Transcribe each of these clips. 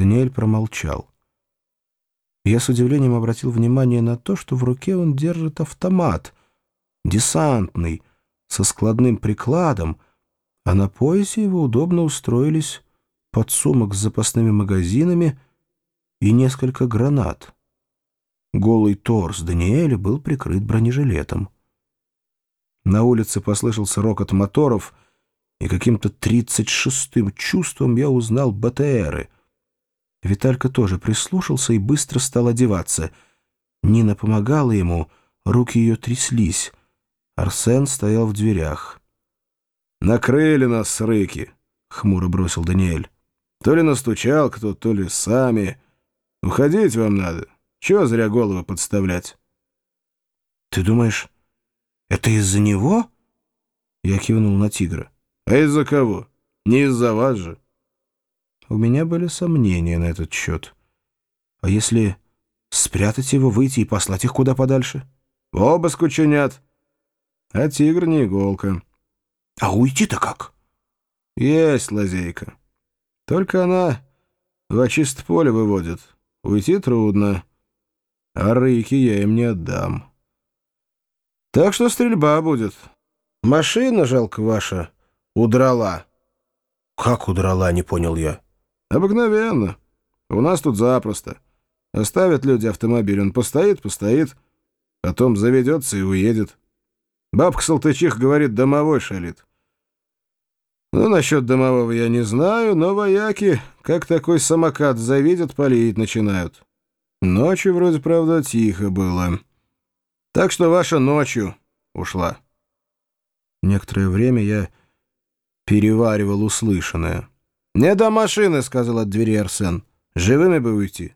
Даниэль промолчал. Я с удивлением обратил внимание на то, что в руке он держит автомат, десантный, со складным прикладом, а на поясе его удобно устроились подсумок с запасными магазинами и несколько гранат. Голый торс Даниэля был прикрыт бронежилетом. На улице послышался рокот моторов, и каким-то тридцать шестым чувством я узнал БТРы — Виталька тоже прислушался и быстро стал одеваться. Нина помогала ему, руки ее тряслись. Арсен стоял в дверях. «Накрыли нас срыки», — хмуро бросил Даниэль. «То ли настучал кто, то ли сами. Уходить вам надо. Чего зря головы подставлять?» «Ты думаешь, это из-за него?» Я кивнул на тигра. «А из-за кого? Не из-за вас же». У меня были сомнения на этот счет. А если спрятать его, выйти и послать их куда подальше? Обыск учинят. А тигр не иголка. А уйти-то как? Есть лазейка. Только она в чисто поле выводит. Уйти трудно. А рыки я им не отдам. Так что стрельба будет. Машина, жалко ваша, удрала. Как удрала, не понял я. «Обыкновенно. У нас тут запросто. Оставят люди автомобиль, он постоит, постоит, потом заведется и уедет. Бабка Салтычих говорит, домовой шалит. Ну, насчет домового я не знаю, но вояки, как такой самокат завидят, палить начинают. Ночью вроде, правда, тихо было. Так что ваша ночью ушла». Некоторое время я переваривал услышанное. «Не до машины», — сказал от двери Арсен. «Живыми бы уйти».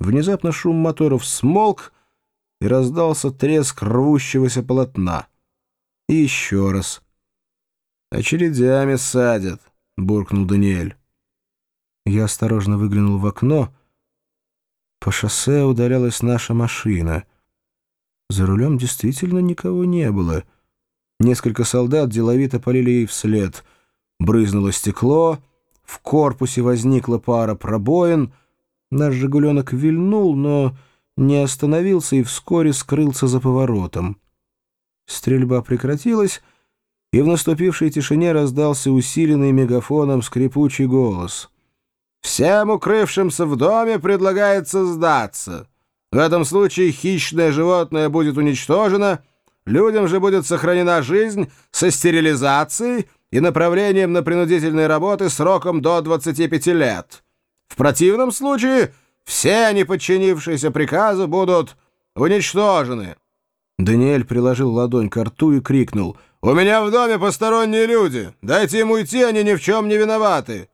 Внезапно шум моторов смолк, и раздался треск рвущегося полотна. И еще раз. «Очередями садят», — буркнул Даниэль. Я осторожно выглянул в окно. По шоссе удалялась наша машина. За рулем действительно никого не было. Несколько солдат деловито полили ей вслед. Брызнуло стекло — в корпусе возникла пара пробоин. Наш «Жигуленок» вильнул, но не остановился и вскоре скрылся за поворотом. Стрельба прекратилась, и в наступившей тишине раздался усиленный мегафоном скрипучий голос. «Всем укрывшимся в доме предлагается сдаться. В этом случае хищное животное будет уничтожено, людям же будет сохранена жизнь со стерилизацией, и направлением на принудительные работы сроком до 25 лет. В противном случае все они, подчинившиеся приказу, будут уничтожены». Даниэль приложил ладонь к рту и крикнул. «У меня в доме посторонние люди. Дайте им уйти, они ни в чем не виноваты».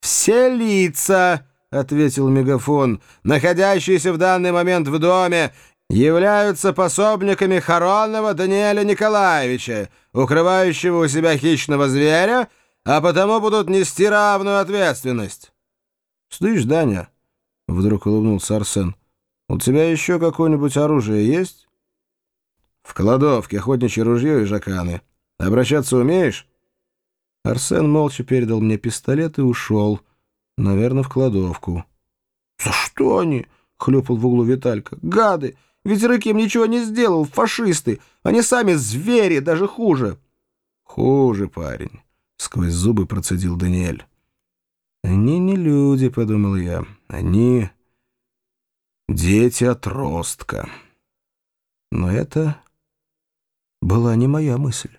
«Все лица», — ответил мегафон, — «находящиеся в данный момент в доме являются пособниками Харонова Даниэля Николаевича, укрывающего у себя хищного зверя, а потому будут нести равную ответственность. — Слышь, Даня, — вдруг улыбнулся Арсен, — у тебя еще какое-нибудь оружие есть? — В кладовке охотничье ружье и жаканы. Обращаться умеешь? Арсен молча передал мне пистолет и ушел, наверное, в кладовку. — За что они? — хлюпал в углу Виталька. — Гады! Ведь Рык им ничего не сделал, фашисты. Они сами звери, даже хуже. Хуже, парень, — сквозь зубы процедил Даниэль. Они не люди, — подумал я. Они дети отростка. Но это была не моя мысль.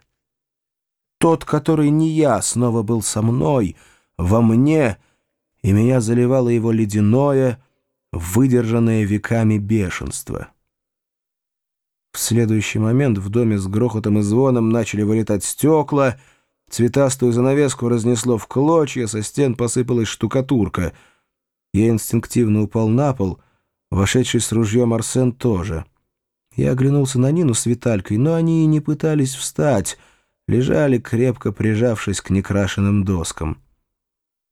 Тот, который не я, снова был со мной, во мне, и меня заливало его ледяное, выдержанное веками бешенство. В следующий момент в доме с грохотом и звоном начали вылетать стекла, цветастую занавеску разнесло в клочья, со стен посыпалась штукатурка. Я инстинктивно упал на пол, вошедший с ружьем Арсен тоже. Я оглянулся на Нину с Виталькой, но они и не пытались встать, лежали, крепко прижавшись к некрашенным доскам.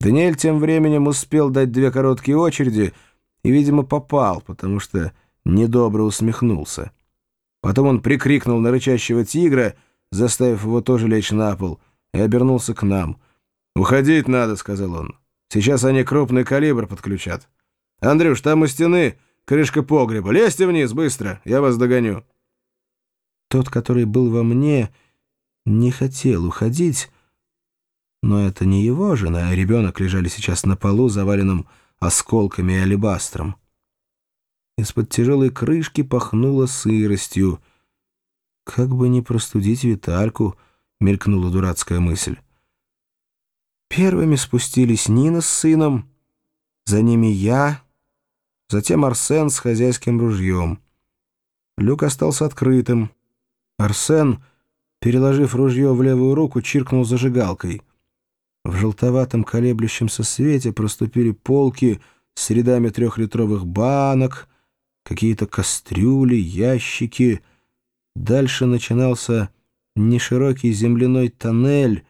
Даниэль тем временем успел дать две короткие очереди и, видимо, попал, потому что недобро усмехнулся. Потом он прикрикнул на рычащего тигра, заставив его тоже лечь на пол, и обернулся к нам. «Уходить надо», — сказал он. Сейчас они крупный калибр подключат. Андрюш, там у стены крышка погреба. Лезьте вниз, быстро, я вас догоню». Тот, который был во мне, не хотел уходить, но это не его жена, а ребенок лежали сейчас на полу, заваленном осколками и алебастром. Из-под тяжелой крышки пахнуло сыростью. «Как бы не простудить Витальку», — мелькнула дурацкая мысль. Первыми спустились Нина с сыном, за ними я, затем Арсен с хозяйским ружьем. Люк остался открытым. Арсен, переложив ружье в левую руку, чиркнул зажигалкой. В желтоватом колеблющемся свете проступили полки с рядами трехлитровых банок, какие-то кастрюли, ящики. Дальше начинался неширокий земляной тоннель,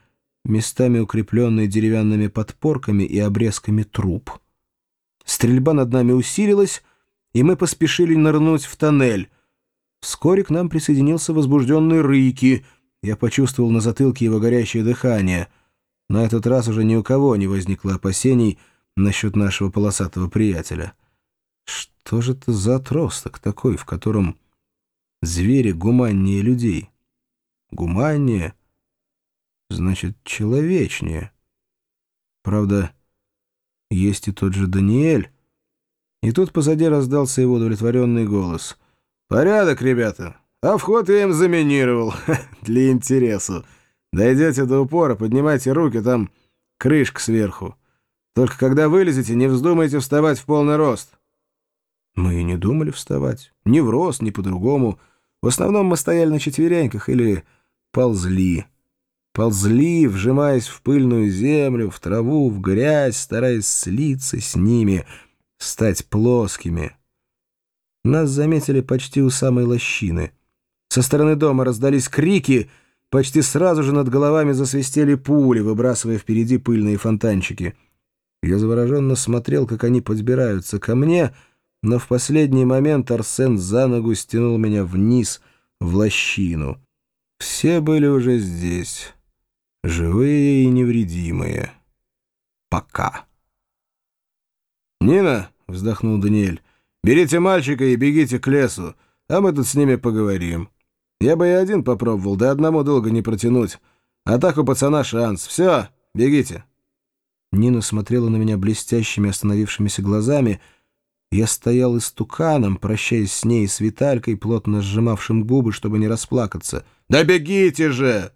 местами укрепленный деревянными подпорками и обрезками труб. Стрельба над нами усилилась, и мы поспешили нырнуть в тоннель. Вскоре к нам присоединился возбужденный Рыки. Я почувствовал на затылке его горящее дыхание. На этот раз уже ни у кого не возникло опасений насчет нашего полосатого приятеля. Что же это за отросток такой, в котором звери гуманнее людей? Гуманнее — значит, человечнее. Правда, есть и тот же Даниэль. И тут позади раздался его удовлетворенный голос. «Порядок, ребята, а вход я им заминировал. Для интересу. Дойдете до упора, поднимайте руки, там крышка сверху. Только когда вылезете, не вздумайте вставать в полный рост». Мы и не думали вставать. Ни в рост, ни по-другому. В основном мы стояли на четвереньках или ползли ползли, вжимаясь в пыльную землю, в траву, в грязь, стараясь слиться с ними, стать плоскими. Нас заметили почти у самой лощины. Со стороны дома раздались крики, почти сразу же над головами засвистели пули, выбрасывая впереди пыльные фонтанчики. Я завороженно смотрел, как они подбираются ко мне, но в последний момент Арсен за ногу стянул меня вниз, в лощину. Все были уже здесь». Живые и невредимые. Пока. «Нина», — вздохнул Даниэль, — «берите мальчика и бегите к лесу, а мы тут с ними поговорим. Я бы и один попробовал, да одному долго не протянуть. А так у пацана шанс. Все, бегите». Нина смотрела на меня блестящими остановившимися глазами. Я стоял истуканом, прощаясь с ней и с Виталькой, плотно сжимавшим губы, чтобы не расплакаться. «Да бегите же!»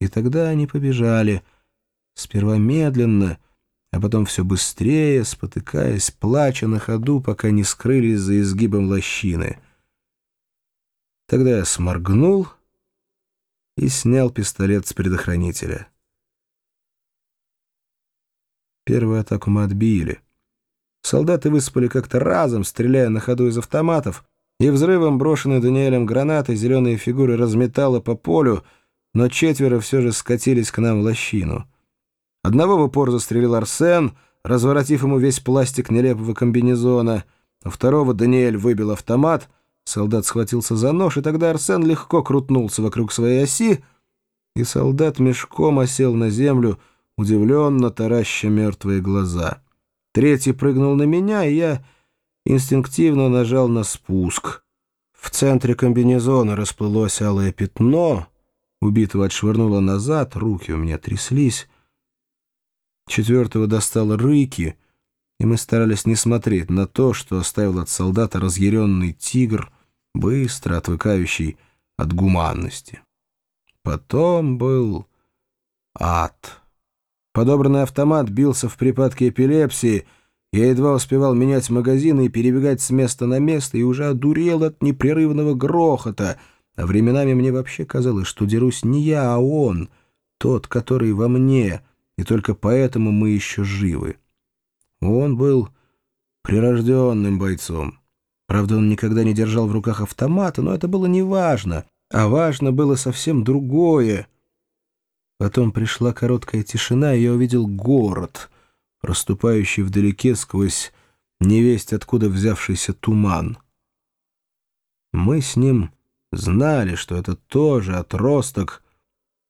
И тогда они побежали, сперва медленно, а потом все быстрее, спотыкаясь, плача на ходу, пока не скрылись за изгибом лощины. Тогда я сморгнул и снял пистолет с предохранителя. Первую атаку мы отбили. Солдаты высыпали как-то разом, стреляя на ходу из автоматов, и взрывом брошенной Даниэлем гранаты зеленые фигуры разметало по полю — но четверо все же скатились к нам в лощину. Одного в упор застрелил Арсен, разворотив ему весь пластик нелепого комбинезона, у второго Даниэль выбил автомат, солдат схватился за нож, и тогда Арсен легко крутнулся вокруг своей оси, и солдат мешком осел на землю, удивленно тараща мертвые глаза. Третий прыгнул на меня, и я инстинктивно нажал на спуск. В центре комбинезона расплылось алое пятно — Убитого отшвырнуло назад, руки у меня тряслись. Четвертого достал рыки, и мы старались не смотреть на то, что оставил от солдата разъяренный тигр, быстро отвыкающий от гуманности. Потом был ад. Подобранный автомат бился в припадке эпилепсии, я едва успевал менять магазины и перебегать с места на место, и уже одурел от непрерывного грохота — а временами мне вообще казалось, что дерусь не я, а он, тот, который во мне, и только поэтому мы еще живы. Он был прирожденным бойцом. Правда, он никогда не держал в руках автомата, но это было не важно, а важно было совсем другое. Потом пришла короткая тишина, и я увидел город, проступающий вдалеке сквозь невесть откуда взявшийся туман. Мы с ним знали, что это тоже отросток,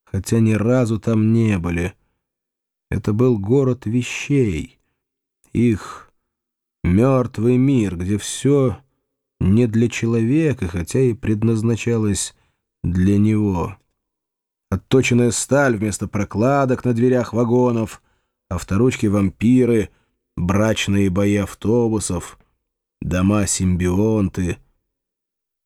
хотя ни разу там не были. Это был город вещей, их мертвый мир, где все не для человека, хотя и предназначалось для него. Отточенная сталь вместо прокладок на дверях вагонов, авторучки-вампиры, брачные бои автобусов, дома-симбионты.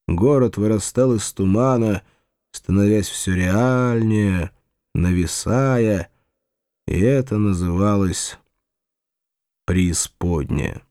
Город вырастал из тумана, становясь все реальнее, нависая, и это называлось преисподняя.